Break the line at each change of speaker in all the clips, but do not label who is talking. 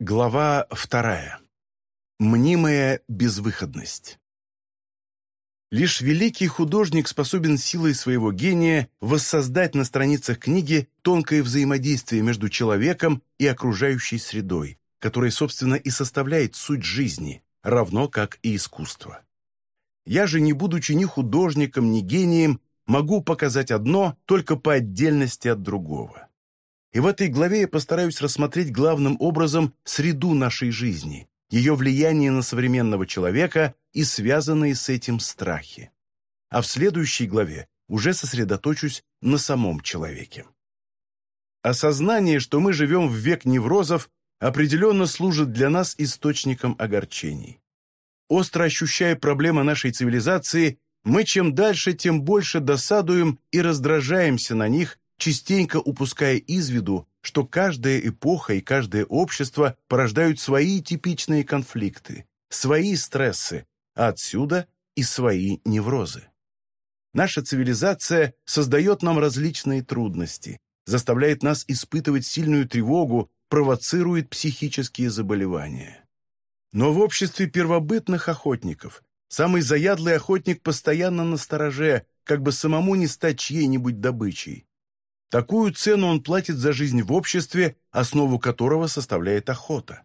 Глава вторая. Мнимая безвыходность. Лишь великий художник способен силой своего гения воссоздать на страницах книги тонкое взаимодействие между человеком и окружающей средой, которая, собственно, и составляет суть жизни, равно как и искусство. Я же, не будучи ни художником, ни гением, могу показать одно только по отдельности от другого. И в этой главе я постараюсь рассмотреть главным образом среду нашей жизни, ее влияние на современного человека и связанные с этим страхи. А в следующей главе уже сосредоточусь на самом человеке. Осознание, что мы живем в век неврозов, определенно служит для нас источником огорчений. Остро ощущая проблемы нашей цивилизации, мы чем дальше, тем больше досадуем и раздражаемся на них, частенько упуская из виду, что каждая эпоха и каждое общество порождают свои типичные конфликты, свои стрессы, а отсюда и свои неврозы. Наша цивилизация создает нам различные трудности, заставляет нас испытывать сильную тревогу, провоцирует психические заболевания. Но в обществе первобытных охотников самый заядлый охотник постоянно на стороже, как бы самому не стать чьей-нибудь добычей. Такую цену он платит за жизнь в обществе, основу которого составляет охота.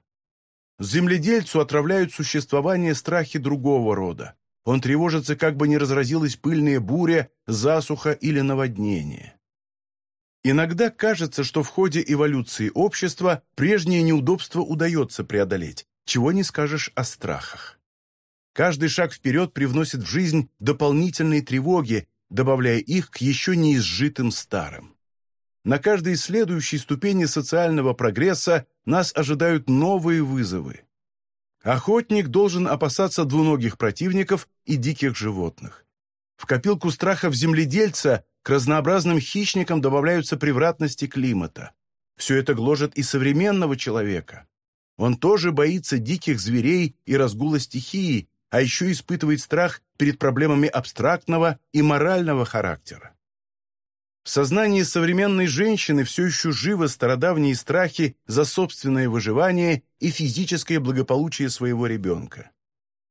Земледельцу отравляют существование страхи другого рода. Он тревожится, как бы не разразилась пыльная буря, засуха или наводнение. Иногда кажется, что в ходе эволюции общества прежнее неудобство удается преодолеть, чего не скажешь о страхах. Каждый шаг вперед привносит в жизнь дополнительные тревоги, добавляя их к еще не изжитым старым. На каждой следующей ступени социального прогресса нас ожидают новые вызовы. Охотник должен опасаться двуногих противников и диких животных. В копилку страхов земледельца к разнообразным хищникам добавляются превратности климата. Все это гложет и современного человека. Он тоже боится диких зверей и разгула стихии, а еще испытывает страх перед проблемами абстрактного и морального характера. В сознании современной женщины все еще живы стародавние страхи за собственное выживание и физическое благополучие своего ребенка.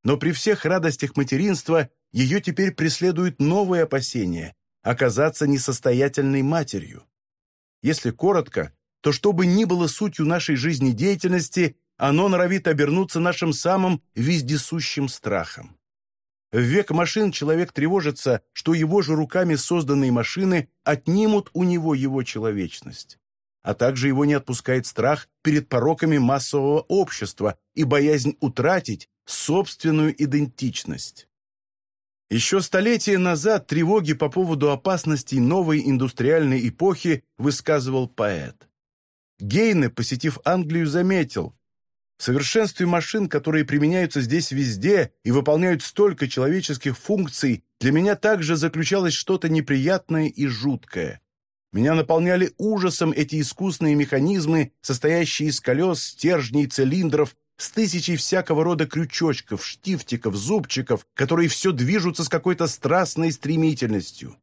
Но при всех радостях материнства ее теперь преследуют новые опасения – оказаться несостоятельной матерью. Если коротко, то что бы ни было сутью нашей жизнедеятельности, оно норовит обернуться нашим самым вездесущим страхом. В век машин человек тревожится, что его же руками созданные машины отнимут у него его человечность. А также его не отпускает страх перед пороками массового общества и боязнь утратить собственную идентичность. Еще столетия назад тревоги по поводу опасностей новой индустриальной эпохи высказывал поэт. Гейне, посетив Англию, заметил, совершенстве машин, которые применяются здесь везде и выполняют столько человеческих функций, для меня также заключалось что-то неприятное и жуткое. Меня наполняли ужасом эти искусные механизмы, состоящие из колес, стержней, цилиндров, с тысячей всякого рода крючочков, штифтиков, зубчиков, которые все движутся с какой-то страстной стремительностью.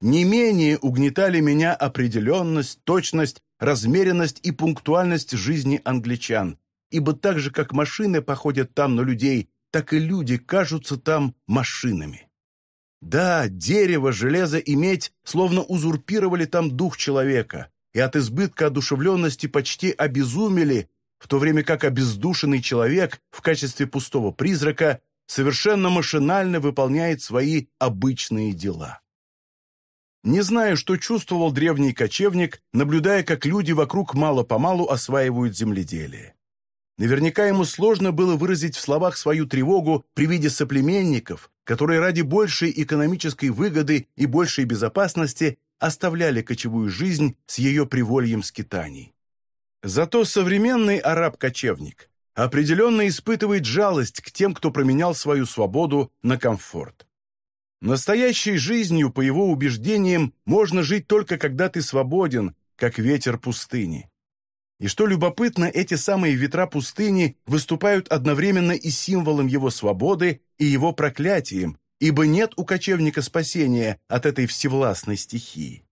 Не менее угнетали меня определенность, точность, размеренность и пунктуальность жизни англичан, ибо так же, как машины походят там на людей, так и люди кажутся там машинами. Да, дерево, железо и медь словно узурпировали там дух человека, и от избытка одушевленности почти обезумели, в то время как обездушенный человек в качестве пустого призрака совершенно машинально выполняет свои обычные дела. Не знаю, что чувствовал древний кочевник, наблюдая, как люди вокруг мало-помалу осваивают земледелие. Наверняка ему сложно было выразить в словах свою тревогу при виде соплеменников, которые ради большей экономической выгоды и большей безопасности оставляли кочевую жизнь с ее привольем скитаний. Зато современный араб-кочевник определенно испытывает жалость к тем, кто променял свою свободу на комфорт. Настоящей жизнью, по его убеждениям, можно жить только когда ты свободен, как ветер пустыни. И что любопытно, эти самые ветра пустыни выступают одновременно и символом его свободы, и его проклятием, ибо нет у кочевника спасения от этой всевластной стихии.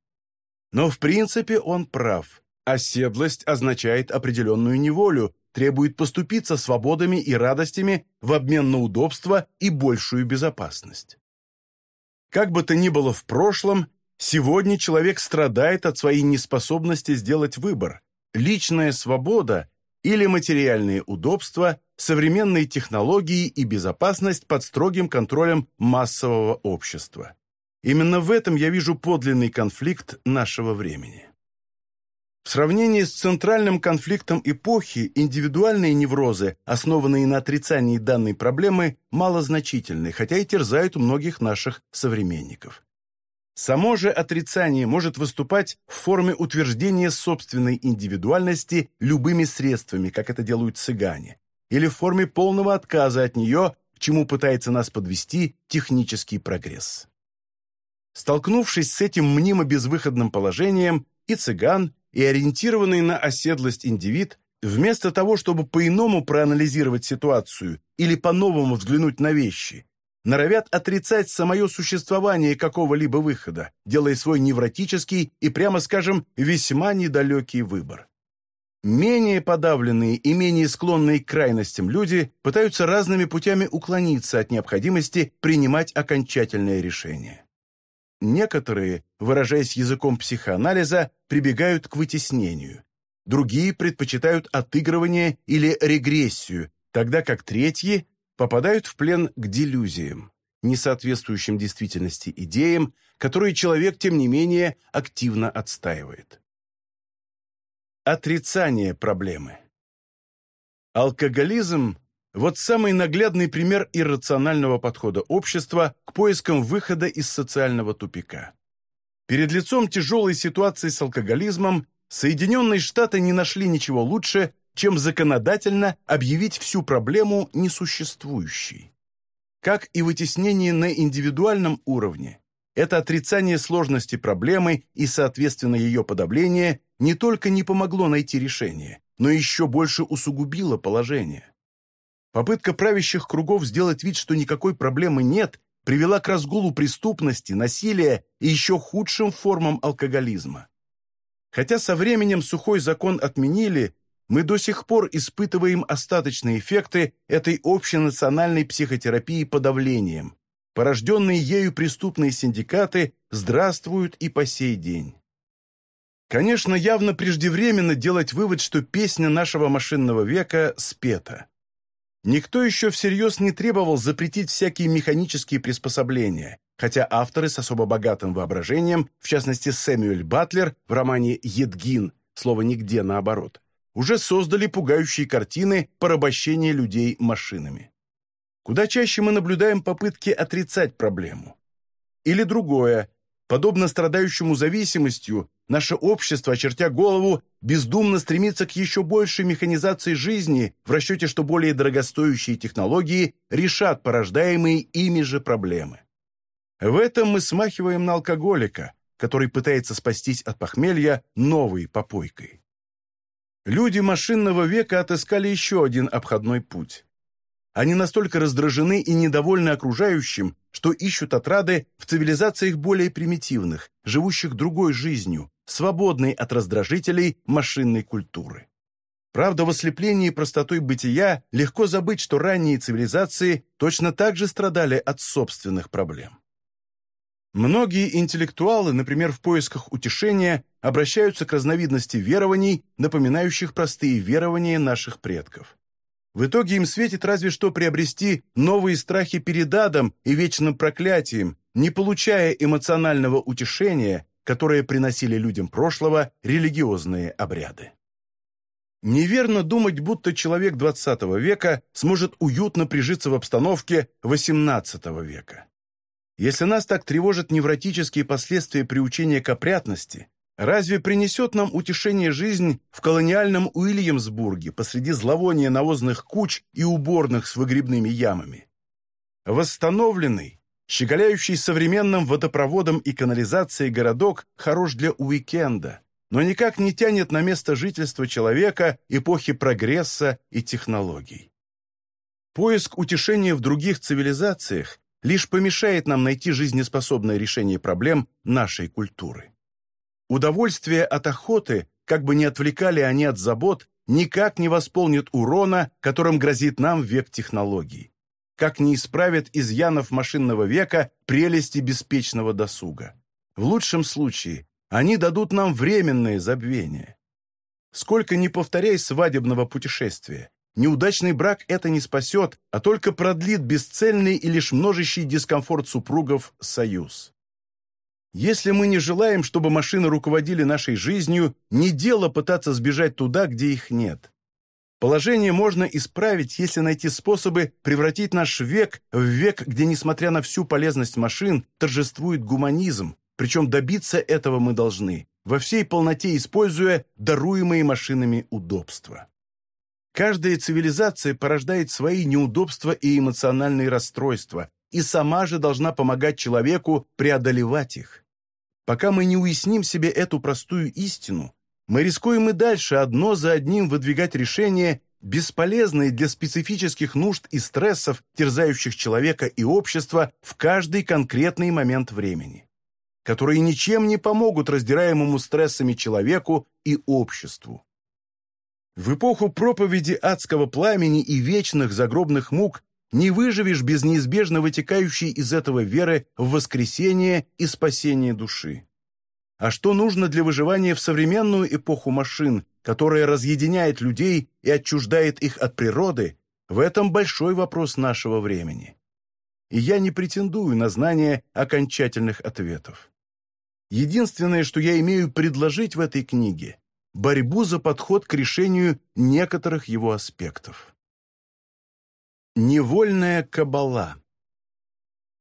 Но в принципе он прав. Оседлость означает определенную неволю, требует поступиться свободами и радостями в обмен на удобство и большую безопасность. Как бы то ни было в прошлом, сегодня человек страдает от своей неспособности сделать выбор – личная свобода или материальные удобства, современные технологии и безопасность под строгим контролем массового общества. Именно в этом я вижу подлинный конфликт нашего времени. В сравнении с центральным конфликтом эпохи, индивидуальные неврозы, основанные на отрицании данной проблемы, малозначительны, хотя и терзают многих наших современников. Само же отрицание может выступать в форме утверждения собственной индивидуальности любыми средствами, как это делают цыгане, или в форме полного отказа от нее, к чему пытается нас подвести технический прогресс. Столкнувшись с этим мнимо безвыходным положением, и цыган, и ориентированный на оседлость индивид, вместо того, чтобы по-иному проанализировать ситуацию или по-новому взглянуть на вещи, норовят отрицать самое существование какого-либо выхода, делая свой невротический и, прямо скажем, весьма недалекий выбор. Менее подавленные и менее склонные к крайностям люди пытаются разными путями уклониться от необходимости принимать окончательное решение. Некоторые, выражаясь языком психоанализа, прибегают к вытеснению. Другие предпочитают отыгрывание или регрессию, тогда как третьи попадают в плен к делюзиям, несоответствующим действительности идеям, которые человек, тем не менее, активно отстаивает. Отрицание проблемы. Алкоголизм вот самый наглядный пример иррационального подхода общества к поискам выхода из социального тупика. Перед лицом тяжелой ситуации с алкоголизмом Соединенные Штаты не нашли ничего лучше, чем законодательно объявить всю проблему несуществующей. Как и вытеснение на индивидуальном уровне, это отрицание сложности проблемы и, соответственно, ее подавление не только не помогло найти решение, но еще больше усугубило положение. Попытка правящих кругов сделать вид, что никакой проблемы нет, привела к разгулу преступности, насилия и еще худшим формам алкоголизма. Хотя со временем сухой закон отменили, мы до сих пор испытываем остаточные эффекты этой общенациональной психотерапии подавлением. Порожденные ею преступные синдикаты здравствуют и по сей день. Конечно, явно преждевременно делать вывод, что песня нашего машинного века спета. Никто еще всерьез не требовал запретить всякие механические приспособления, хотя авторы с особо богатым воображением, в частности Сэмюэль Батлер в романе «Едгин», слово «нигде» наоборот, уже создали пугающие картины порабощения людей машинами. Куда чаще мы наблюдаем попытки отрицать проблему. Или другое, подобно страдающему зависимостью, Наше общество, очертя голову, бездумно стремится к еще большей механизации жизни в расчете, что более дорогостоящие технологии решат порождаемые ими же проблемы. В этом мы смахиваем на алкоголика, который пытается спастись от похмелья новой попойкой. Люди машинного века отыскали еще один обходной путь. Они настолько раздражены и недовольны окружающим, что ищут отрады в цивилизациях более примитивных, живущих другой жизнью, свободной от раздражителей машинной культуры. Правда, в ослеплении простотой бытия легко забыть, что ранние цивилизации точно так же страдали от собственных проблем. Многие интеллектуалы, например, в поисках утешения, обращаются к разновидности верований, напоминающих простые верования наших предков. В итоге им светит разве что приобрести новые страхи перед адом и вечным проклятием, не получая эмоционального утешения, которые приносили людям прошлого религиозные обряды. Неверно думать, будто человек XX века сможет уютно прижиться в обстановке XVIII века. Если нас так тревожат невротические последствия приучения к опрятности, разве принесет нам утешение жизнь в колониальном Уильямсбурге посреди зловония навозных куч и уборных с выгребными ямами? Восстановленный, Щеголяющий современным водопроводом и канализацией городок хорош для уикенда, но никак не тянет на место жительства человека эпохи прогресса и технологий. Поиск утешения в других цивилизациях лишь помешает нам найти жизнеспособное решение проблем нашей культуры. Удовольствие от охоты, как бы ни отвлекали они от забот, никак не восполнит урона, которым грозит нам век технологий. Как не исправят изъянов машинного века прелести беспечного досуга. В лучшем случае они дадут нам временное забвение. Сколько ни повторяй свадебного путешествия, неудачный брак это не спасет, а только продлит бесцельный и лишь множащий дискомфорт супругов союз. Если мы не желаем, чтобы машины руководили нашей жизнью, не дело пытаться сбежать туда, где их нет. Положение можно исправить, если найти способы превратить наш век в век, где, несмотря на всю полезность машин, торжествует гуманизм, причем добиться этого мы должны, во всей полноте используя даруемые машинами удобства. Каждая цивилизация порождает свои неудобства и эмоциональные расстройства, и сама же должна помогать человеку преодолевать их. Пока мы не уясним себе эту простую истину, мы рискуем и дальше одно за одним выдвигать решения, бесполезные для специфических нужд и стрессов, терзающих человека и общество в каждый конкретный момент времени, которые ничем не помогут раздираемому стрессами человеку и обществу. В эпоху проповеди адского пламени и вечных загробных мук не выживешь без неизбежно вытекающей из этого веры в воскресение и спасение души. А что нужно для выживания в современную эпоху машин, которая разъединяет людей и отчуждает их от природы, в этом большой вопрос нашего времени. И я не претендую на знание окончательных ответов. Единственное, что я имею предложить в этой книге – борьбу за подход к решению некоторых его аспектов. Невольная кабала.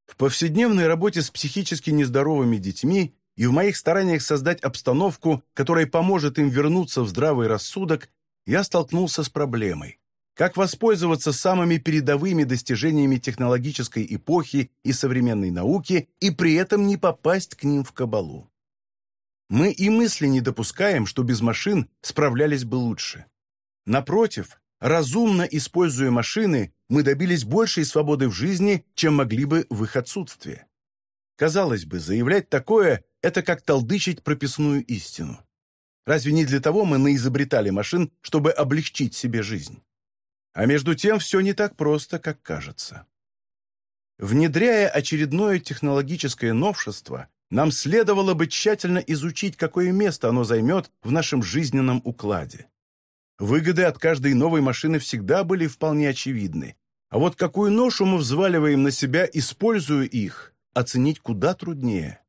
В повседневной работе с психически нездоровыми детьми и в моих стараниях создать обстановку, которая поможет им вернуться в здравый рассудок, я столкнулся с проблемой. Как воспользоваться самыми передовыми достижениями технологической эпохи и современной науки и при этом не попасть к ним в кабалу? Мы и мысли не допускаем, что без машин справлялись бы лучше. Напротив, разумно используя машины, мы добились большей свободы в жизни, чем могли бы в их отсутствие. Казалось бы, заявлять такое – это как толдычить прописную истину. Разве не для того мы наизобретали машин, чтобы облегчить себе жизнь? А между тем все не так просто, как кажется. Внедряя очередное технологическое новшество, нам следовало бы тщательно изучить, какое место оно займет в нашем жизненном укладе. Выгоды от каждой новой машины всегда были вполне очевидны. А вот какую ношу мы взваливаем на себя, используя их, оценить куда труднее.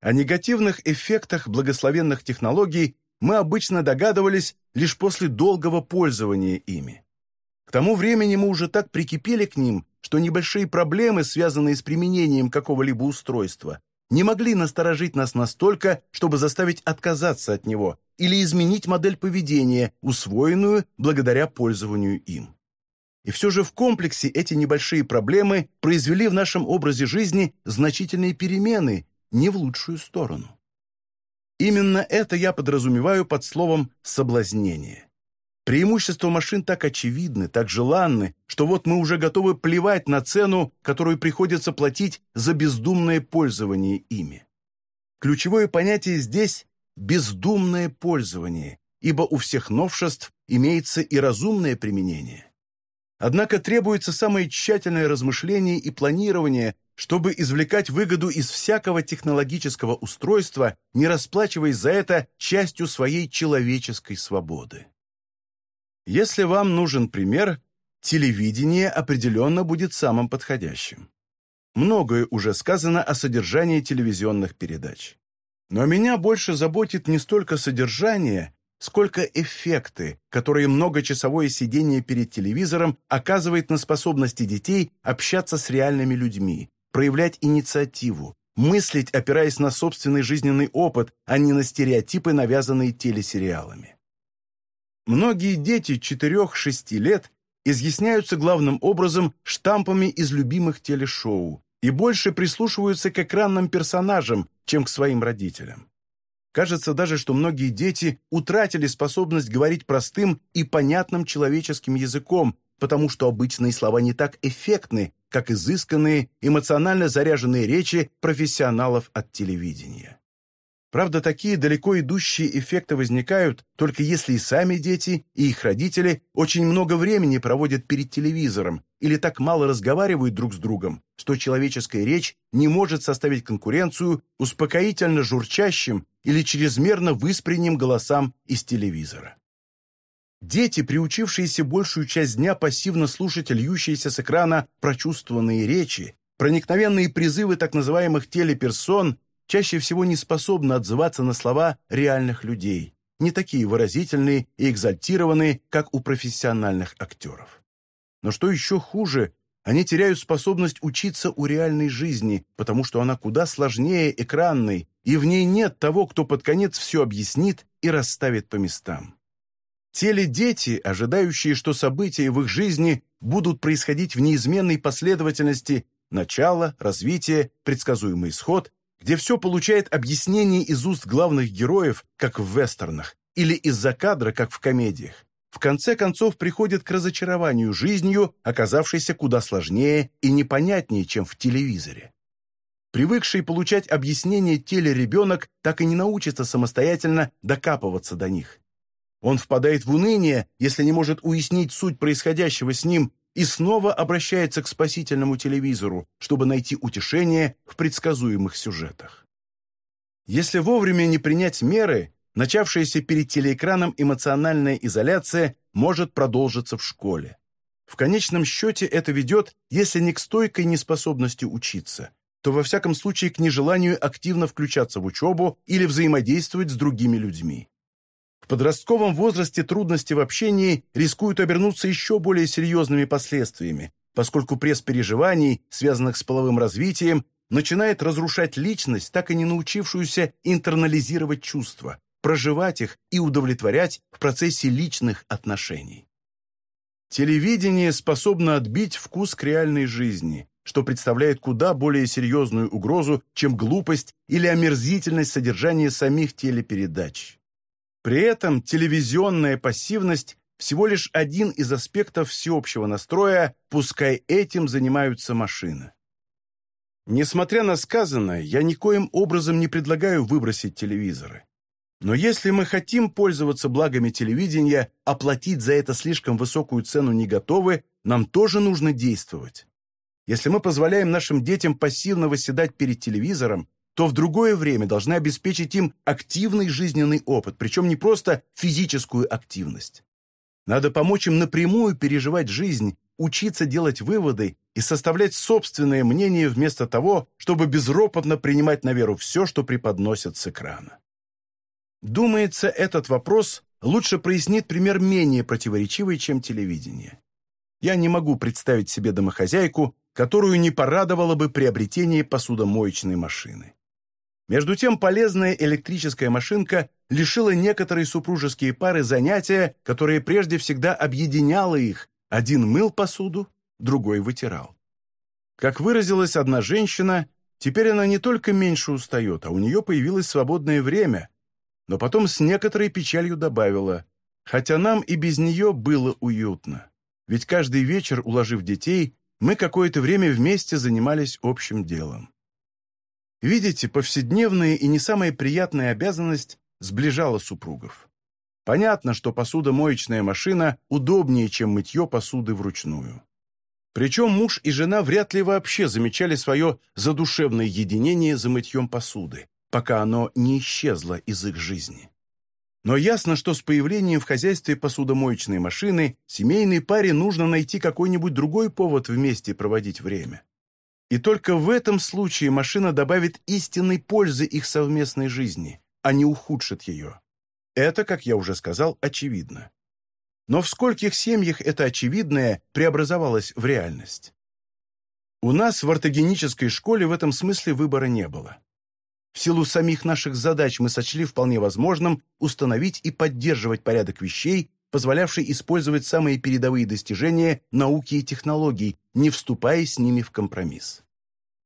О негативных эффектах благословенных технологий мы обычно догадывались лишь после долгого пользования ими. К тому времени мы уже так прикипели к ним, что небольшие проблемы, связанные с применением какого-либо устройства, не могли насторожить нас настолько, чтобы заставить отказаться от него или изменить модель поведения, усвоенную благодаря пользованию им. И все же в комплексе эти небольшие проблемы произвели в нашем образе жизни значительные перемены, не в лучшую сторону. Именно это я подразумеваю под словом «соблазнение». Преимущества машин так очевидны, так желанны, что вот мы уже готовы плевать на цену, которую приходится платить за бездумное пользование ими. Ключевое понятие здесь – бездумное пользование, ибо у всех новшеств имеется и разумное применение. Однако требуется самое тщательное размышление и планирование, чтобы извлекать выгоду из всякого технологического устройства, не расплачиваясь за это частью своей человеческой свободы. Если вам нужен пример, телевидение определенно будет самым подходящим. Многое уже сказано о содержании телевизионных передач. Но меня больше заботит не столько содержание, сколько эффекты, которые многочасовое сидение перед телевизором оказывает на способности детей общаться с реальными людьми, проявлять инициативу, мыслить, опираясь на собственный жизненный опыт, а не на стереотипы, навязанные телесериалами. Многие дети 4-6 лет изъясняются главным образом штампами из любимых телешоу и больше прислушиваются к экранным персонажам, чем к своим родителям. Кажется даже, что многие дети утратили способность говорить простым и понятным человеческим языком, потому что обычные слова не так эффектны, как изысканные, эмоционально заряженные речи профессионалов от телевидения. Правда, такие далеко идущие эффекты возникают только если и сами дети, и их родители очень много времени проводят перед телевизором или так мало разговаривают друг с другом, что человеческая речь не может составить конкуренцию успокоительно журчащим или чрезмерно выспренним голосам из телевизора. Дети, приучившиеся большую часть дня пассивно слушать льющиеся с экрана прочувствованные речи, проникновенные призывы так называемых телеперсон, чаще всего не способны отзываться на слова реальных людей, не такие выразительные и экзальтированные, как у профессиональных актеров. Но что еще хуже, они теряют способность учиться у реальной жизни, потому что она куда сложнее экранной, и в ней нет того, кто под конец все объяснит и расставит по местам. Теледети, ожидающие, что события в их жизни будут происходить в неизменной последовательности начало, развитие, предсказуемый исход, где все получает объяснение из уст главных героев, как в вестернах, или из-за кадра, как в комедиях, в конце концов приходит к разочарованию жизнью, оказавшейся куда сложнее и непонятнее, чем в телевизоре. Привыкший получать объяснения телеребенок так и не научится самостоятельно докапываться до них. Он впадает в уныние, если не может уяснить суть происходящего с ним и снова обращается к спасительному телевизору, чтобы найти утешение в предсказуемых сюжетах. Если вовремя не принять меры, начавшаяся перед телеэкраном эмоциональная изоляция может продолжиться в школе. В конечном счете это ведет, если не к стойкой неспособности учиться, то во всяком случае к нежеланию активно включаться в учебу или взаимодействовать с другими людьми. В подростковом возрасте трудности в общении рискуют обернуться еще более серьезными последствиями, поскольку пресс переживаний, связанных с половым развитием, начинает разрушать личность, так и не научившуюся интернализировать чувства, проживать их и удовлетворять в процессе личных отношений. Телевидение способно отбить вкус к реальной жизни, что представляет куда более серьезную угрозу, чем глупость или омерзительность содержания самих телепередач. При этом телевизионная пассивность всего лишь один из аспектов всеобщего настроя, пускай этим занимаются машины. Несмотря на сказанное, я никоим образом не предлагаю выбросить телевизоры. Но если мы хотим пользоваться благами телевидения, оплатить за это слишком высокую цену не готовы, нам тоже нужно действовать. Если мы позволяем нашим детям пассивно восседать перед телевизором, то в другое время должны обеспечить им активный жизненный опыт, причем не просто физическую активность. Надо помочь им напрямую переживать жизнь, учиться делать выводы и составлять собственное мнение вместо того, чтобы безропотно принимать на веру все, что преподносят с экрана. Думается, этот вопрос лучше прояснит пример менее противоречивый, чем телевидение. Я не могу представить себе домохозяйку, которую не порадовало бы приобретение посудомоечной машины. Между тем, полезная электрическая машинка лишила некоторые супружеские пары занятия, которое прежде всегда объединяло их. Один мыл посуду, другой вытирал. Как выразилась одна женщина, теперь она не только меньше устает, а у нее появилось свободное время, но потом с некоторой печалью добавила, хотя нам и без нее было уютно. Ведь каждый вечер, уложив детей, мы какое-то время вместе занимались общим делом. Видите, повседневная и не самая приятная обязанность сближала супругов. Понятно, что посудомоечная машина удобнее, чем мытье посуды вручную. Причем муж и жена вряд ли вообще замечали свое задушевное единение за мытьем посуды, пока оно не исчезло из их жизни. Но ясно, что с появлением в хозяйстве посудомоечной машины семейной паре нужно найти какой-нибудь другой повод вместе проводить время. И только в этом случае машина добавит истинной пользы их совместной жизни, а не ухудшит ее. Это, как я уже сказал, очевидно. Но в скольких семьях это очевидное преобразовалось в реальность? У нас в ортогенической школе в этом смысле выбора не было. В силу самих наших задач мы сочли вполне возможным установить и поддерживать порядок вещей, позволявший использовать самые передовые достижения науки и технологий, не вступая с ними в компромисс.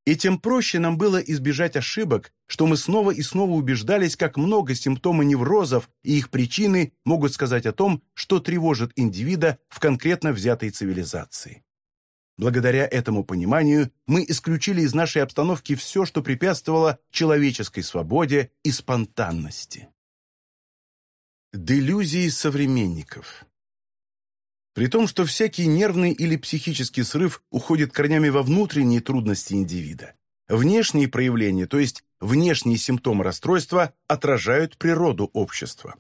И тем проще нам было избежать ошибок, что мы снова и снова убеждались, как много симптомов неврозов и их причины могут сказать о том, что тревожит индивида в конкретно взятой цивилизации. Благодаря этому пониманию мы исключили из нашей обстановки все, что препятствовало человеческой свободе и спонтанности. Делюзии современников При том, что всякий нервный или психический срыв уходит корнями во внутренние трудности индивида, внешние проявления, то есть внешние симптомы расстройства, отражают природу общества.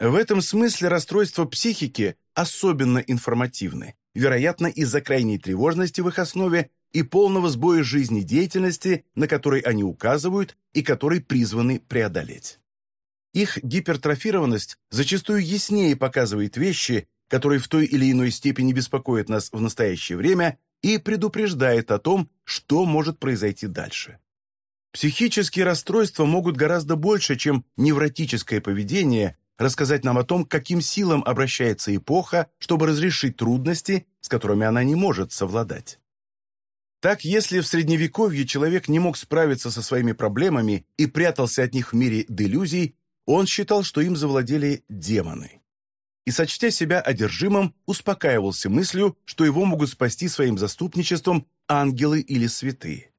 В этом смысле расстройства психики особенно информативны, вероятно, из-за крайней тревожности в их основе и полного сбоя жизнедеятельности, на который они указывают и который призваны преодолеть. Их гипертрофированность зачастую яснее показывает вещи, которые в той или иной степени беспокоят нас в настоящее время и предупреждает о том, что может произойти дальше. Психические расстройства могут гораздо больше, чем невротическое поведение, рассказать нам о том, каким силам обращается эпоха, чтобы разрешить трудности, с которыми она не может совладать. Так, если в Средневековье человек не мог справиться со своими проблемами и прятался от них в мире делюзий, он считал, что им завладели демоны. И, сочтя себя одержимым, успокаивался мыслью, что его могут спасти своим заступничеством ангелы или святые.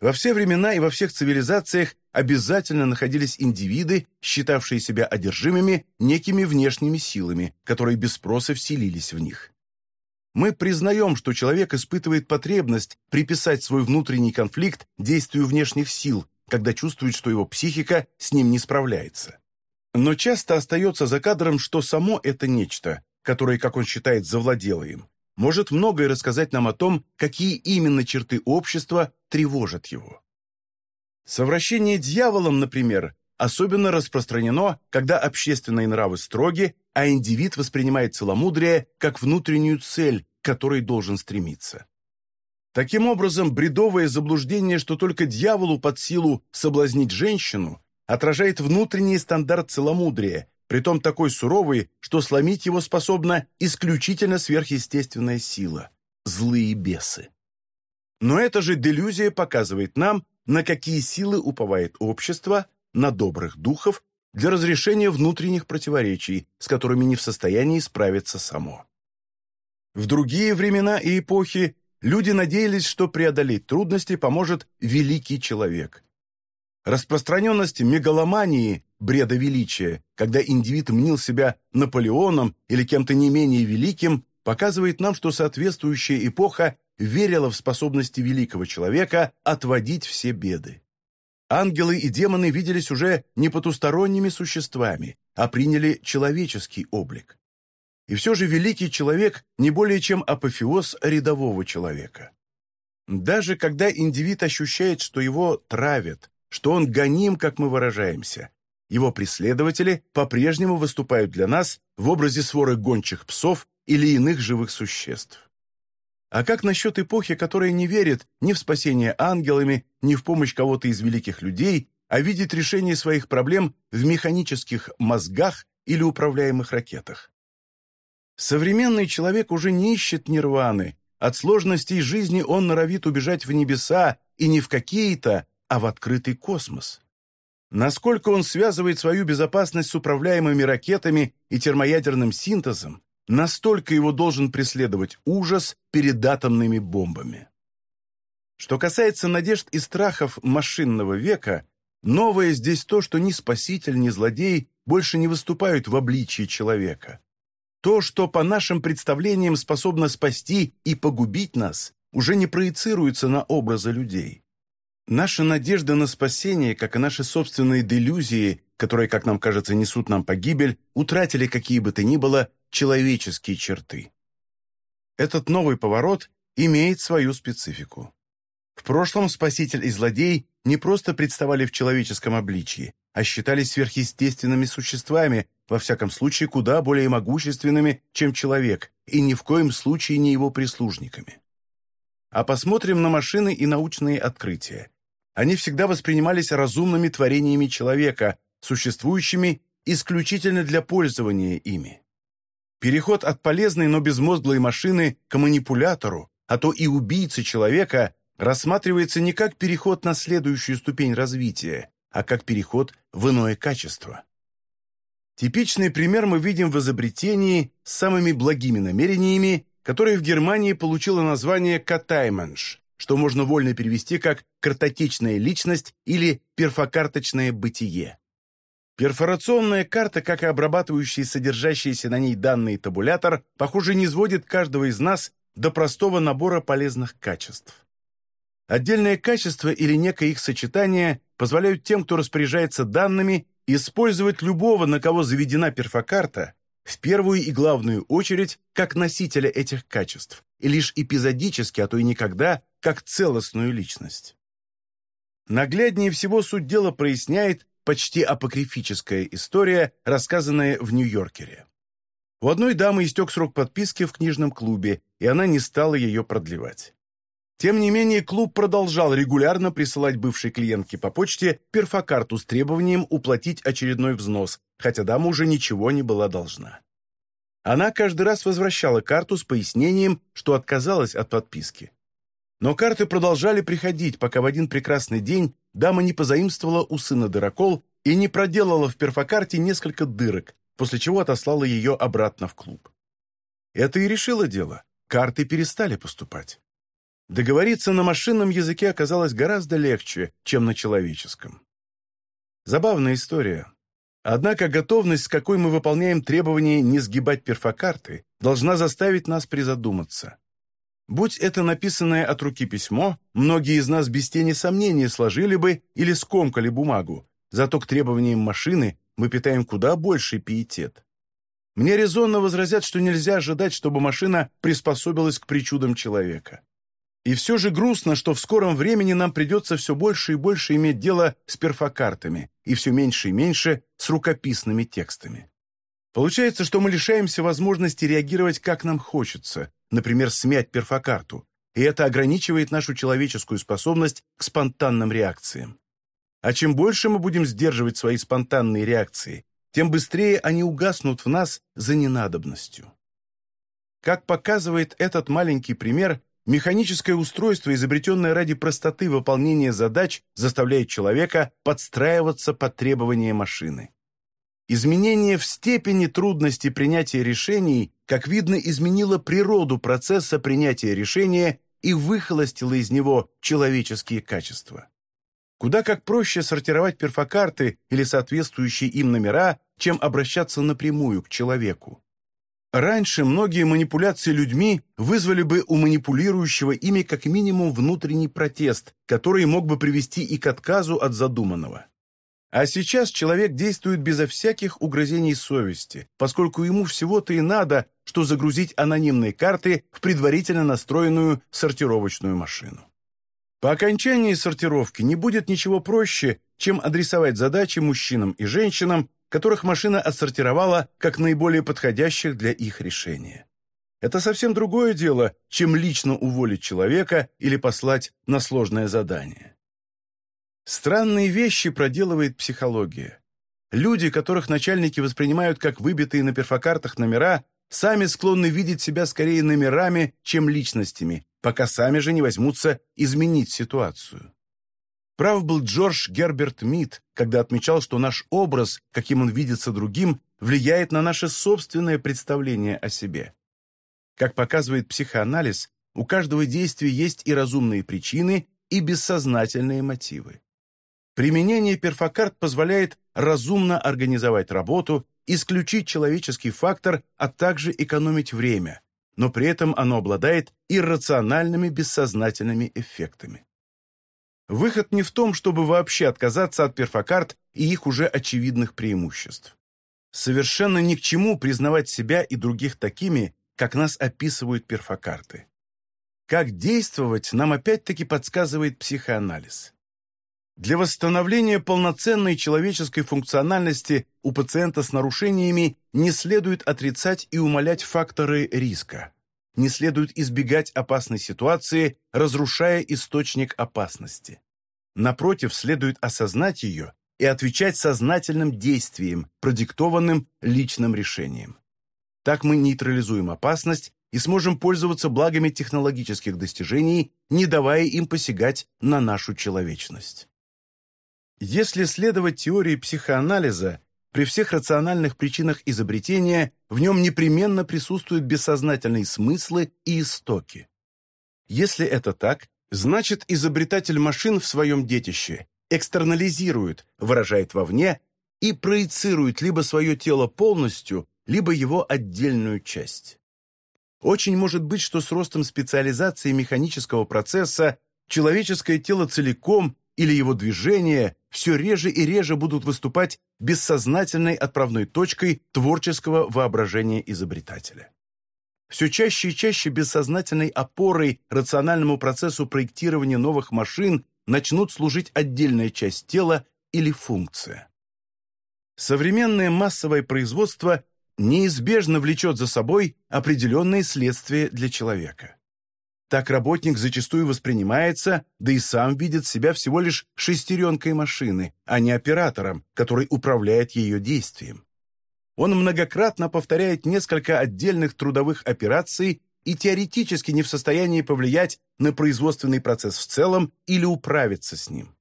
Во все времена и во всех цивилизациях обязательно находились индивиды, считавшие себя одержимыми некими внешними силами, которые без спроса вселились в них. Мы признаем, что человек испытывает потребность приписать свой внутренний конфликт действию внешних сил, когда чувствует, что его психика с ним не справляется. Но часто остается за кадром, что само это нечто, которое, как он считает, завладело им, может многое рассказать нам о том, какие именно черты общества тревожат его. Совращение дьяволом, например, особенно распространено, когда общественные нравы строги, а индивид воспринимает целомудрие как внутреннюю цель, к которой должен стремиться. Таким образом, бредовое заблуждение, что только дьяволу под силу соблазнить женщину, отражает внутренний стандарт целомудрия, притом такой суровый, что сломить его способна исключительно сверхъестественная сила – злые бесы. Но эта же делюзия показывает нам, на какие силы уповает общество, на добрых духов, для разрешения внутренних противоречий, с которыми не в состоянии справиться само. В другие времена и эпохи люди надеялись, что преодолеть трудности поможет великий человек. Распространенность мегаломании бреда величия, когда индивид мнил себя Наполеоном или кем-то не менее великим, показывает нам, что соответствующая эпоха верила в способности великого человека отводить все беды. Ангелы и демоны виделись уже не потусторонними существами, а приняли человеческий облик. И все же великий человек не более чем апофеоз рядового человека. Даже когда индивид ощущает, что его травят, что он гоним, как мы выражаемся, его преследователи по-прежнему выступают для нас в образе своры гончих псов или иных живых существ. А как насчет эпохи, которая не верит ни в спасение ангелами, ни в помощь кого-то из великих людей, а видит решение своих проблем в механических мозгах или управляемых ракетах? Современный человек уже не ищет нирваны. От сложностей жизни он норовит убежать в небеса и не в какие-то, а в открытый космос. Насколько он связывает свою безопасность с управляемыми ракетами и термоядерным синтезом, настолько его должен преследовать ужас перед атомными бомбами. Что касается надежд и страхов машинного века, новое здесь то, что ни спаситель, ни злодей больше не выступают в обличии человека. То, что по нашим представлениям способно спасти и погубить нас, уже не проецируется на образы людей. Наша надежда на спасение, как и наши собственные делюзии, которые, как нам кажется, несут нам погибель, утратили какие бы то ни было человеческие черты. Этот новый поворот имеет свою специфику. В прошлом спаситель и злодей не просто представали в человеческом обличии, а считались сверхъестественными существами, во всяком случае куда более могущественными, чем человек, и ни в коем случае не его прислужниками. А посмотрим на машины и научные открытия они всегда воспринимались разумными творениями человека, существующими исключительно для пользования ими. Переход от полезной, но безмозглой машины к манипулятору, а то и убийце человека, рассматривается не как переход на следующую ступень развития, а как переход в иное качество. Типичный пример мы видим в изобретении с самыми благими намерениями, которая в Германии получила название «катайменш», что можно вольно перевести как «картотечная личность» или «перфокарточное бытие». Перфорационная карта, как и обрабатывающий содержащиеся на ней данные табулятор, похоже, не сводит каждого из нас до простого набора полезных качеств. Отдельное качество или некое их сочетание позволяют тем, кто распоряжается данными, использовать любого, на кого заведена перфокарта, в первую и главную очередь как носителя этих качеств, и лишь эпизодически, а то и никогда, как целостную личность. Нагляднее всего суть дела проясняет почти апокрифическая история, рассказанная в Нью-Йоркере. У одной дамы истек срок подписки в книжном клубе, и она не стала ее продлевать. Тем не менее, клуб продолжал регулярно присылать бывшей клиентке по почте перфокарту с требованием уплатить очередной взнос, хотя дама уже ничего не была должна. Она каждый раз возвращала карту с пояснением, что отказалась от подписки. Но карты продолжали приходить, пока в один прекрасный день дама не позаимствовала у сына дырокол и не проделала в перфокарте несколько дырок, после чего отослала ее обратно в клуб. Это и решило дело. Карты перестали поступать. Договориться на машинном языке оказалось гораздо легче, чем на человеческом. Забавная история. Однако готовность, с какой мы выполняем требования не сгибать перфокарты, должна заставить нас призадуматься. Будь это написанное от руки письмо, многие из нас без тени сомнения сложили бы или скомкали бумагу, зато к требованиям машины мы питаем куда больший пиетет. Мне резонно возразят, что нельзя ожидать, чтобы машина приспособилась к причудам человека. И все же грустно, что в скором времени нам придется все больше и больше иметь дело с перфокартами и все меньше и меньше с рукописными текстами. Получается, что мы лишаемся возможности реагировать как нам хочется, например, смять перфокарту, и это ограничивает нашу человеческую способность к спонтанным реакциям. А чем больше мы будем сдерживать свои спонтанные реакции, тем быстрее они угаснут в нас за ненадобностью. Как показывает этот маленький пример, Механическое устройство, изобретенное ради простоты выполнения задач, заставляет человека подстраиваться под требования машины. Изменение в степени трудности принятия решений, как видно, изменило природу процесса принятия решения и выхолостило из него человеческие качества. Куда как проще сортировать перфокарты или соответствующие им номера, чем обращаться напрямую к человеку. Раньше многие манипуляции людьми вызвали бы у манипулирующего ими как минимум внутренний протест, который мог бы привести и к отказу от задуманного. А сейчас человек действует безо всяких угрызений совести, поскольку ему всего-то и надо, что загрузить анонимные карты в предварительно настроенную сортировочную машину. По окончании сортировки не будет ничего проще, чем адресовать задачи мужчинам и женщинам, которых машина отсортировала как наиболее подходящих для их решения. Это совсем другое дело, чем лично уволить человека или послать на сложное задание. Странные вещи проделывает психология. Люди, которых начальники воспринимают как выбитые на перфокартах номера, сами склонны видеть себя скорее номерами, чем личностями, пока сами же не возьмутся изменить ситуацию. Прав был Джордж Герберт Мид, когда отмечал, что наш образ, каким он видится другим, влияет на наше собственное представление о себе. Как показывает психоанализ, у каждого действия есть и разумные причины, и бессознательные мотивы. Применение перфокарт позволяет разумно организовать работу, исключить человеческий фактор, а также экономить время, но при этом оно обладает иррациональными бессознательными эффектами. Выход не в том, чтобы вообще отказаться от перфокарт и их уже очевидных преимуществ. Совершенно ни к чему признавать себя и других такими, как нас описывают перфокарты. Как действовать, нам опять-таки подсказывает психоанализ. Для восстановления полноценной человеческой функциональности у пациента с нарушениями не следует отрицать и умалять факторы риска не следует избегать опасной ситуации, разрушая источник опасности. Напротив, следует осознать ее и отвечать сознательным действием, продиктованным личным решением. Так мы нейтрализуем опасность и сможем пользоваться благами технологических достижений, не давая им посягать на нашу человечность. Если следовать теории психоанализа, при всех рациональных причинах изобретения в нем непременно присутствуют бессознательные смыслы и истоки. Если это так, значит изобретатель машин в своем детище экстернализирует, выражает вовне и проецирует либо свое тело полностью, либо его отдельную часть. Очень может быть, что с ростом специализации механического процесса человеческое тело целиком или его движения все реже и реже будут выступать бессознательной отправной точкой творческого воображения изобретателя. Все чаще и чаще бессознательной опорой рациональному процессу проектирования новых машин начнут служить отдельная часть тела или функция. Современное массовое производство неизбежно влечет за собой определенные следствия для человека. Так работник зачастую воспринимается, да и сам видит себя всего лишь шестеренкой машины, а не оператором, который управляет ее действием. Он многократно повторяет несколько отдельных трудовых операций и теоретически не в состоянии повлиять на производственный процесс в целом или управиться с ним.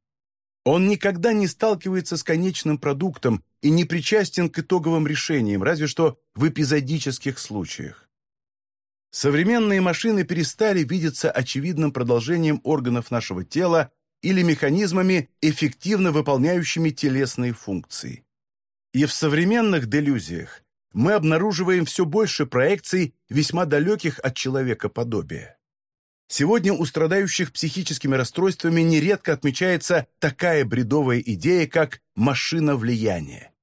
Он никогда не сталкивается с конечным продуктом и не причастен к итоговым решениям, разве что в эпизодических случаях. Современные машины перестали видеться очевидным продолжением органов нашего тела или механизмами, эффективно выполняющими телесные функции. И в современных делюзиях мы обнаруживаем все больше проекций, весьма далеких от человека подобия. Сегодня у страдающих психическими расстройствами нередко отмечается такая бредовая идея, как «машина влияния».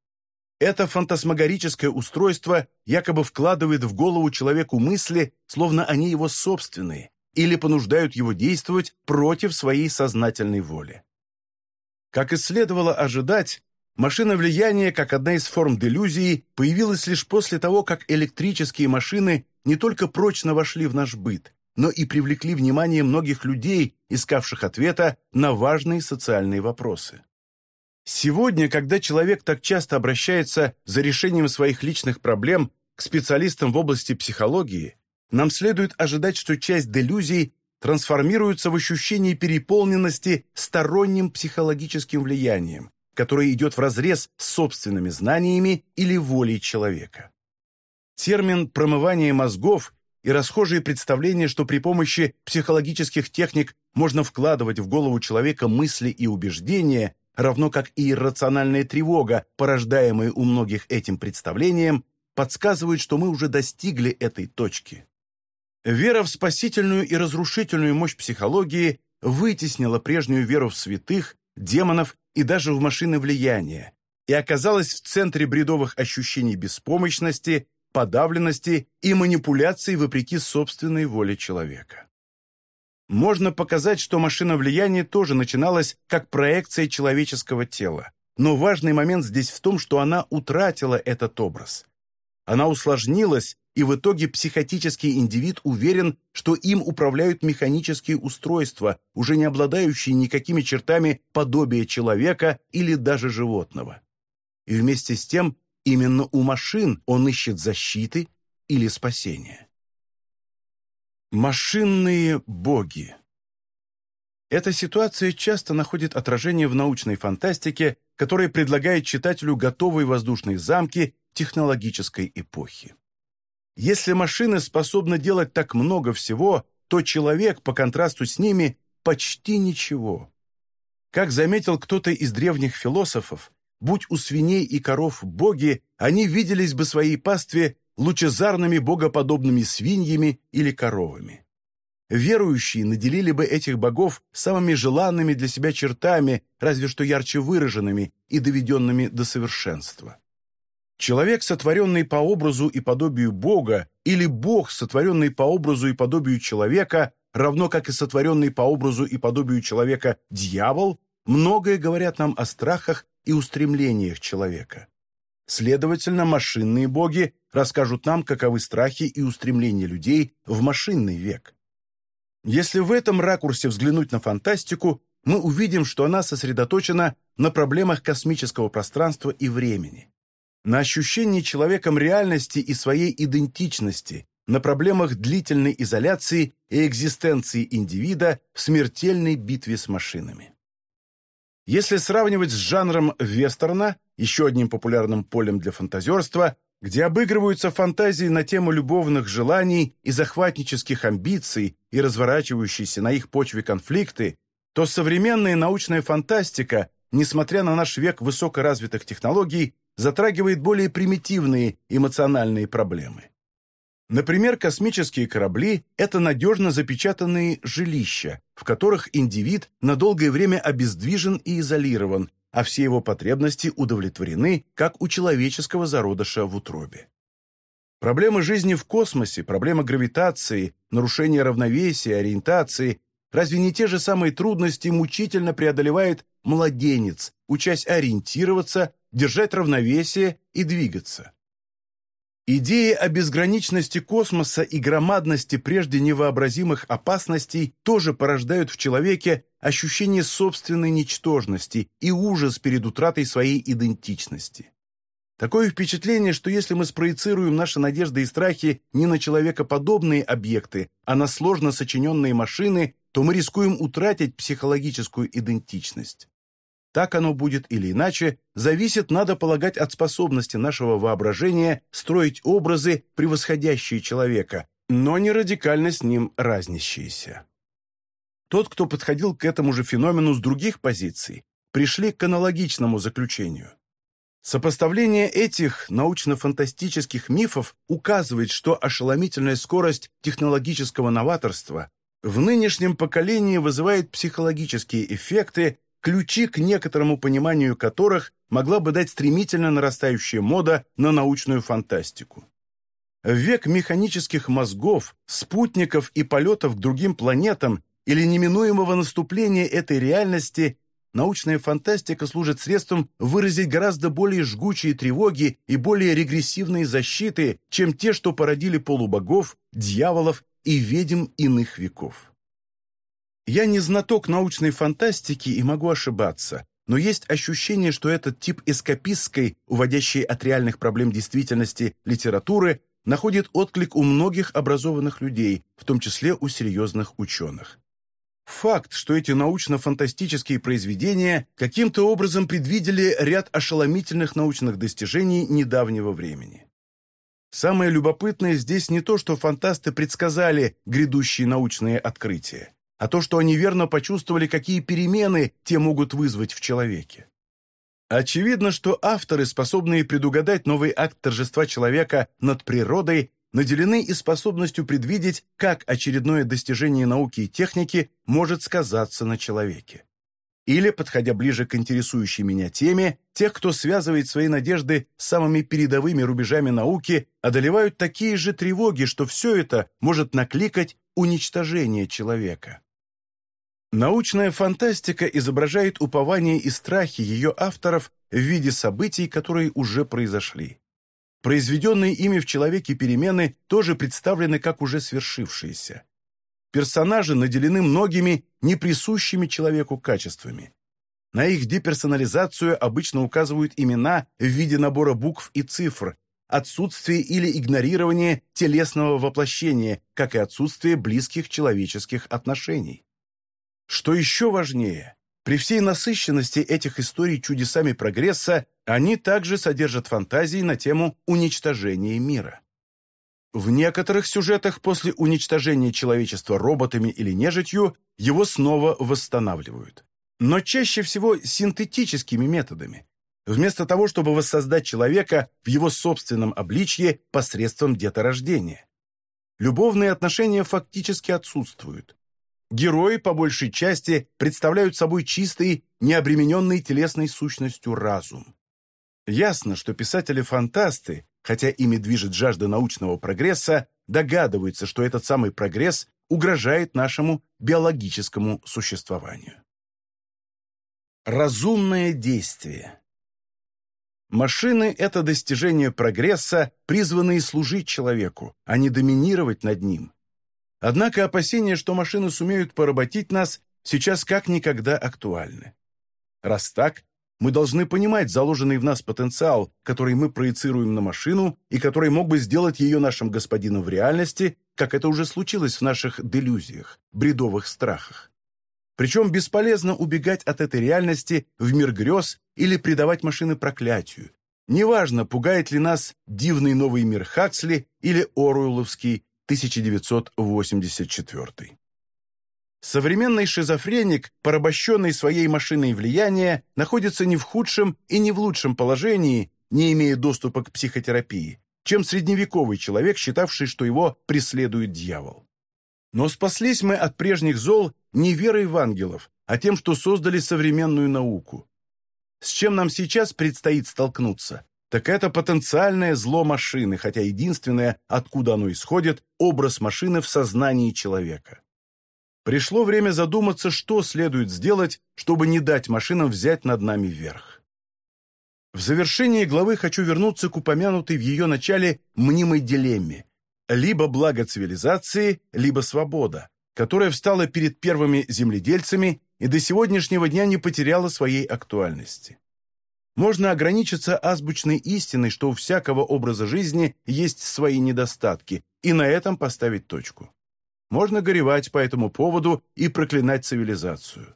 Это фантасмагорическое устройство якобы вкладывает в голову человеку мысли, словно они его собственные, или понуждают его действовать против своей сознательной воли. Как и следовало ожидать, машина влияния, как одна из форм делюзии, появилась лишь после того, как электрические машины не только прочно вошли в наш быт, но и привлекли внимание многих людей, искавших ответа на важные социальные вопросы. Сегодня, когда человек так часто обращается за решением своих личных проблем к специалистам в области психологии, нам следует ожидать, что часть делюзий трансформируется в ощущение переполненности сторонним психологическим влиянием, которое идет вразрез с собственными знаниями или волей человека. Термин «промывание мозгов» и расхожие представления, что при помощи психологических техник можно вкладывать в голову человека мысли и убеждения, равно как и иррациональная тревога, порождаемая у многих этим представлением, подсказывают, что мы уже достигли этой точки. Вера в спасительную и разрушительную мощь психологии вытеснила прежнюю веру в святых, демонов и даже в машины влияния и оказалась в центре бредовых ощущений беспомощности, подавленности и манипуляций вопреки собственной воле человека. Можно показать, что машина влияния тоже начиналась как проекция человеческого тела. Но важный момент здесь в том, что она утратила этот образ. Она усложнилась, и в итоге психотический индивид уверен, что им управляют механические устройства, уже не обладающие никакими чертами подобия человека или даже животного. И вместе с тем именно у машин он ищет защиты или спасения. Машинные боги. Эта ситуация часто находит отражение в научной фантастике, которая предлагает читателю готовые воздушные замки технологической эпохи. Если машины способны делать так много всего, то человек, по контрасту с ними, почти ничего. Как заметил кто-то из древних философов, будь у свиней и коров боги, они виделись бы своей пастве лучезарными богоподобными свиньями или коровами. Верующие наделили бы этих богов самыми желанными для себя чертами, разве что ярче выраженными и доведенными до совершенства. Человек, сотворенный по образу и подобию Бога, или Бог, сотворенный по образу и подобию человека, равно как и сотворенный по образу и подобию человека дьявол, многое говорят нам о страхах и устремлениях человека. Следовательно, машинные боги расскажут нам, каковы страхи и устремления людей в машинный век. Если в этом ракурсе взглянуть на фантастику, мы увидим, что она сосредоточена на проблемах космического пространства и времени, на ощущении человеком реальности и своей идентичности, на проблемах длительной изоляции и экзистенции индивида в смертельной битве с машинами. Если сравнивать с жанром вестерна, еще одним популярным полем для фантазерства, где обыгрываются фантазии на тему любовных желаний и захватнических амбиций и разворачивающиеся на их почве конфликты, то современная научная фантастика, несмотря на наш век высокоразвитых технологий, затрагивает более примитивные эмоциональные проблемы. Например, космические корабли – это надежно запечатанные жилища, в которых индивид на долгое время обездвижен и изолирован, а все его потребности удовлетворены, как у человеческого зародыша в утробе. Проблемы жизни в космосе, проблема гравитации, нарушение равновесия, ориентации – разве не те же самые трудности мучительно преодолевает младенец, учась ориентироваться, держать равновесие и двигаться? Идеи о безграничности космоса и громадности прежде невообразимых опасностей тоже порождают в человеке ощущение собственной ничтожности и ужас перед утратой своей идентичности. Такое впечатление, что если мы спроецируем наши надежды и страхи не на человекоподобные объекты, а на сложно сочиненные машины, то мы рискуем утратить психологическую идентичность. Так оно будет или иначе, зависит, надо полагать, от способности нашего воображения строить образы, превосходящие человека, но не радикально с ним разнящиеся. Тот, кто подходил к этому же феномену с других позиций, пришли к аналогичному заключению. Сопоставление этих научно-фантастических мифов указывает, что ошеломительная скорость технологического новаторства в нынешнем поколении вызывает психологические эффекты, ключи к некоторому пониманию которых могла бы дать стремительно нарастающая мода на научную фантастику. В век механических мозгов, спутников и полетов к другим планетам или неминуемого наступления этой реальности научная фантастика служит средством выразить гораздо более жгучие тревоги и более регрессивные защиты, чем те, что породили полубогов, дьяволов и ведьм иных веков. Я не знаток научной фантастики и могу ошибаться, но есть ощущение, что этот тип эскапистской, уводящей от реальных проблем действительности, литературы находит отклик у многих образованных людей, в том числе у серьезных ученых. Факт, что эти научно-фантастические произведения каким-то образом предвидели ряд ошеломительных научных достижений недавнего времени. Самое любопытное здесь не то, что фантасты предсказали грядущие научные открытия а то, что они верно почувствовали, какие перемены те могут вызвать в человеке. Очевидно, что авторы, способные предугадать новый акт торжества человека над природой, наделены и способностью предвидеть, как очередное достижение науки и техники может сказаться на человеке. Или, подходя ближе к интересующей меня теме, тех, кто связывает свои надежды с самыми передовыми рубежами науки, одолевают такие же тревоги, что все это может накликать уничтожение человека. Научная фантастика изображает упование и страхи ее авторов в виде событий, которые уже произошли. Произведенные ими в человеке перемены тоже представлены как уже свершившиеся. Персонажи наделены многими неприсущими человеку качествами. На их деперсонализацию обычно указывают имена в виде набора букв и цифр, отсутствие или игнорирование телесного воплощения, как и отсутствие близких человеческих отношений. Что еще важнее, при всей насыщенности этих историй чудесами прогресса, они также содержат фантазии на тему уничтожения мира. В некоторых сюжетах после уничтожения человечества роботами или нежитью его снова восстанавливают. Но чаще всего синтетическими методами, вместо того, чтобы воссоздать человека в его собственном обличье посредством деторождения. Любовные отношения фактически отсутствуют. Герои, по большей части, представляют собой чистый, необремененный телесной сущностью разум. Ясно, что писатели-фантасты, хотя ими движет жажда научного прогресса, догадываются, что этот самый прогресс угрожает нашему биологическому существованию. Разумное действие Машины – это достижение прогресса, призванные служить человеку, а не доминировать над ним. Однако опасения, что машины сумеют поработить нас, сейчас как никогда актуальны. Раз так, мы должны понимать заложенный в нас потенциал, который мы проецируем на машину и который мог бы сделать ее нашим господином в реальности, как это уже случилось в наших делюзиях, бредовых страхах. Причем бесполезно убегать от этой реальности в мир грез или предавать машины проклятию. Неважно, пугает ли нас дивный новый мир Хаксли или Оруэлловский 1984. Современный шизофреник, порабощенный своей машиной влияния, находится не в худшем и не в лучшем положении, не имея доступа к психотерапии, чем средневековый человек, считавший, что его преследует дьявол. Но спаслись мы от прежних зол не верой в ангелов, а тем, что создали современную науку. С чем нам сейчас предстоит столкнуться? Так это потенциальное зло машины, хотя единственное, откуда оно исходит, образ машины в сознании человека. Пришло время задуматься, что следует сделать, чтобы не дать машинам взять над нами верх. В завершении главы хочу вернуться к упомянутой в ее начале мнимой дилемме. Либо благо цивилизации, либо свобода, которая встала перед первыми земледельцами и до сегодняшнего дня не потеряла своей актуальности. Можно ограничиться азбучной истиной, что у всякого образа жизни есть свои недостатки, и на этом поставить точку. Можно горевать по этому поводу и проклинать цивилизацию.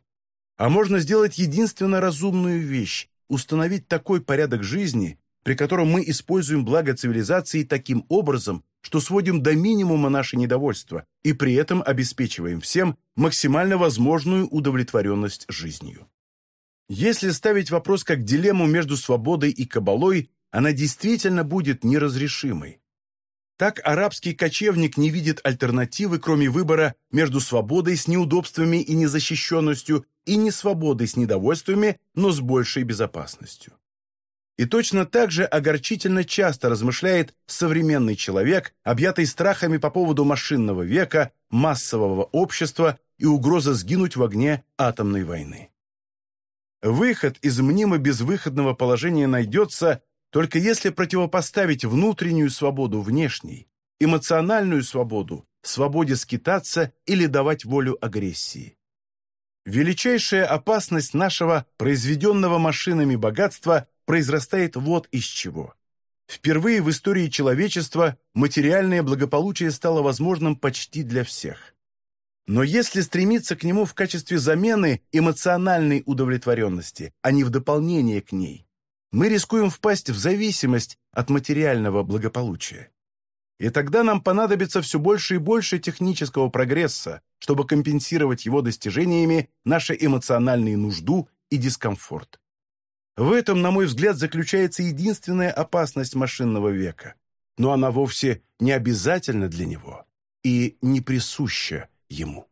А можно сделать единственно разумную вещь – установить такой порядок жизни, при котором мы используем благо цивилизации таким образом, что сводим до минимума наше недовольство и при этом обеспечиваем всем максимально возможную удовлетворенность жизнью. Если ставить вопрос как дилемму между свободой и кабалой, она действительно будет неразрешимой. Так арабский кочевник не видит альтернативы, кроме выбора между свободой с неудобствами и незащищенностью и несвободой с недовольствами, но с большей безопасностью. И точно так же огорчительно часто размышляет современный человек, объятый страхами по поводу машинного века, массового общества и угрозы сгинуть в огне атомной войны. Выход из мнимо безвыходного положения найдется, только если противопоставить внутреннюю свободу внешней, эмоциональную свободу, свободе скитаться или давать волю агрессии. Величайшая опасность нашего произведенного машинами богатства произрастает вот из чего. Впервые в истории человечества материальное благополучие стало возможным почти для всех. Но если стремиться к нему в качестве замены эмоциональной удовлетворенности, а не в дополнение к ней, мы рискуем впасть в зависимость от материального благополучия. И тогда нам понадобится все больше и больше технического прогресса, чтобы компенсировать его достижениями нашу эмоциональную нужду и дискомфорт. В этом, на мой взгляд, заключается единственная опасность машинного века. Но она вовсе не обязательна для него и не присуща ему.